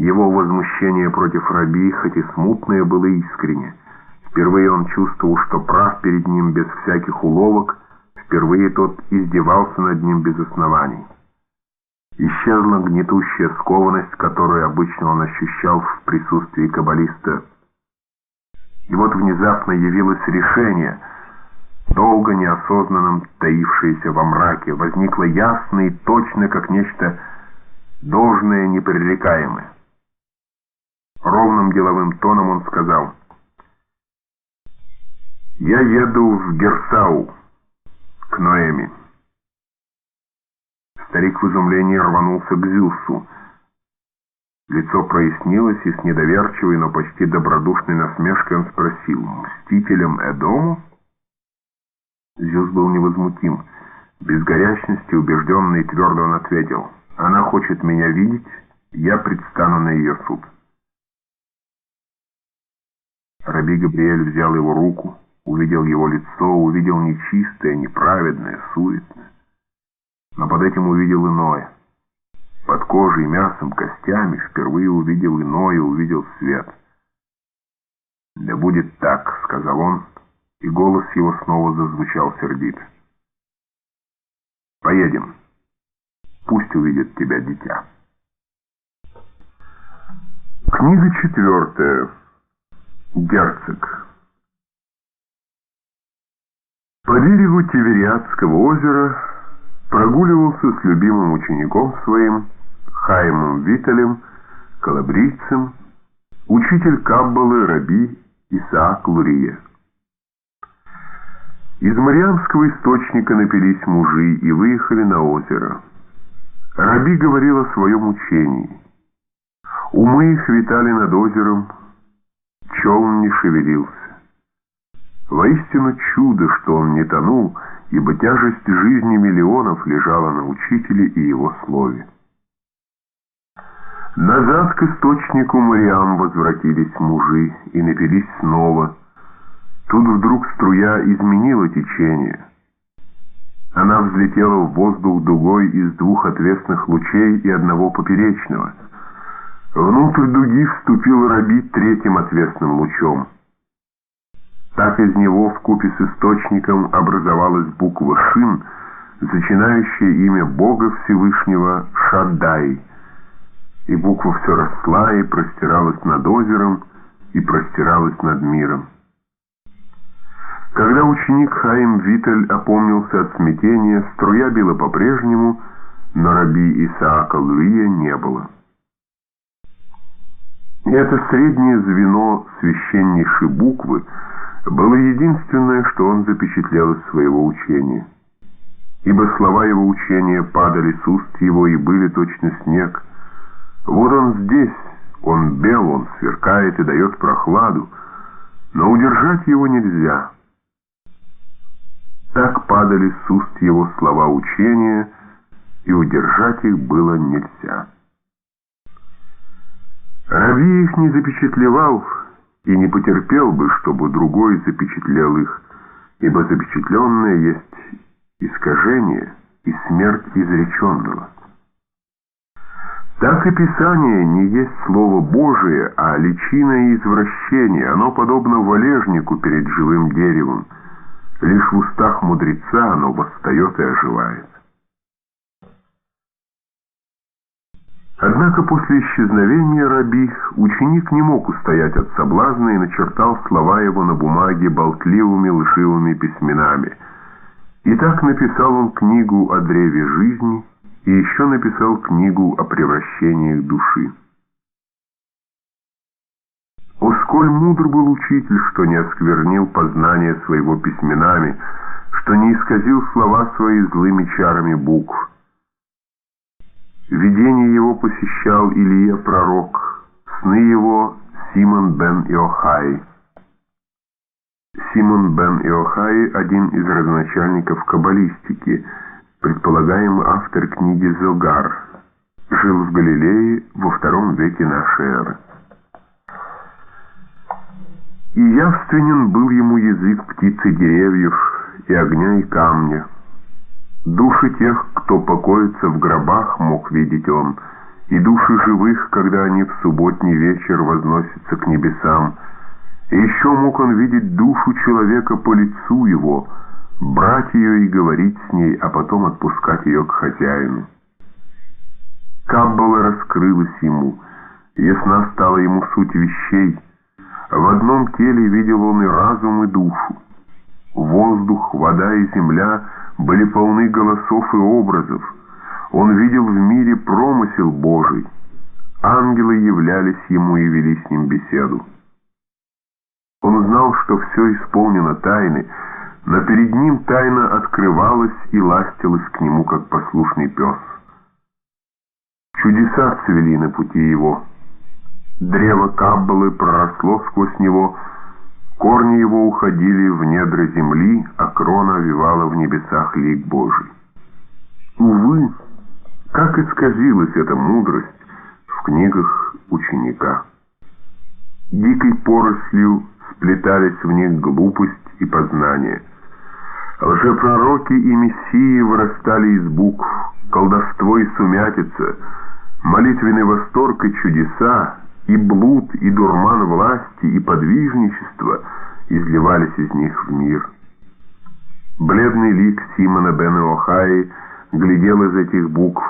Его возмущение против Раби, хоть и смутное, было искренне. Впервые он чувствовал, что прав перед ним без всяких уловок, впервые тот издевался над ним без оснований. Исчезла гнетущая скованность, которую обычно он ощущал в присутствии каббалиста. И вот внезапно явилось решение, долго неосознанным таившееся во мраке, возникло ясно и точно, как нечто должное, непререкаемое. Ровным деловым тоном он сказал, «Я еду в Герсау, к Ноэми». Старик в изумлении рванулся к Зюсу. Лицо прояснилось, и с недоверчивой, но почти добродушной насмешкой он спросил, «Мстителем Эдому?» Зюс был невозмутим. Без горячности, убежденный и твердо он ответил, «Она хочет меня видеть, я предстану на ее суд». Раби Габриэль взял его руку, увидел его лицо, увидел нечистое, неправедное, суетное. Но под этим увидел иное. Под кожей, мясом, костями впервые увидел иное, увидел свет. «Да будет так», — сказал он, и голос его снова зазвучал сердито. «Поедем. Пусть увидит тебя дитя». Книга четвертая. Герцог. По берегу Тивериадского озера прогуливался с любимым учеником своим, Хаймом Виталем, калабрийцем, учитель Каббалы Раби Исаак Лурия. Из Мариамского источника напились мужи и выехали на озеро. Раби говорил о своем учении. Умы их витали над озером, челн не шевелился. Воистину чудо, что он не тонул, ибо тяжесть жизни миллионов лежала на учителе и его слове. Назад к источнику Мариам возвратились мужи и напились снова. Тут вдруг струя изменила течение. Она взлетела в воздух дугой из двух отвесных лучей и одного поперечного — Внутрь дуги вступил Раби третьим ответственным лучом. Так из него в купе с источником образовалась буква «Шин», зачинающая имя Бога Всевышнего Шаддай. И буква все росла и простиралась над озером, и простиралась над миром. Когда ученик Хаим Витель опомнился от смятения, струя била по-прежнему, но раби Исаака Луия не было. И это среднее звено священнейшей буквы было единственное, что он запечатлел из своего учения. Ибо слова его учения падали с уст его и были точно снег. Вот он здесь, он бел, он сверкает и дает прохладу, но удержать его нельзя. Так падали с уст его слова учения, и удержать их было нельзя. Раби их не запечатлевал и не потерпел бы, чтобы другой запечатлел их, ибо запечатленное есть искажение и смерть изреченного. Так и Писание не есть Слово Божие, а личина и извращение. Оно подобно валежнику перед живым деревом. Лишь в устах мудреца оно восстает и оживает. Однако после исчезновения Раби ученик не мог устоять от соблазна и начертал слова его на бумаге болтливыми лживыми письменами. И так написал он книгу о древе жизни и еще написал книгу о превращениях души. О, сколь мудр был учитель, что не осквернил познание своего письменами, что не исказил слова свои злыми чарами букв, Видение его посещал Илья пророк, сны его Симон бен Иохай. Симон бен Иохай – один из родоначальников каббалистики, предполагаемый автор книги «Зогар», жил в Галилее во втором веке нашей эры. И явственен был ему язык птицы деревьев, и огня, и камня – Души тех, кто покоится в гробах, мог видеть он, и души живых, когда они в субботний вечер возносятся к небесам. И еще мог он видеть душу человека по лицу его, брать ее и говорить с ней, а потом отпускать ее к хозяину. Каббала раскрылась ему, ясна стала ему суть вещей. В одном теле видел он и разум, и душу. Воздух, вода и земля были полны голосов и образов. Он видел в мире промысел Божий. Ангелы являлись ему и вели с ним беседу. Он знал, что все исполнено тайны, но перед ним тайна открывалась и ластилась к нему, как послушный пес. Чудеса цвели на пути его. Древо Каббалы проросло сквозь него, корни его уходили в недра земли, а крона овивала в небесах лик Божий. Увы, как исказилась эта мудрость в книгах ученика. Дикой порослью сплетались в них глупость и познание. Лжепророки и мессии вырастали из букв, колдовство и сумятица, молитвенный восторг и чудеса, и блуд, и дурман власти, и подвижничество изливались из них в мир. Бледный лик Симона Бена Охаи глядел из этих букв,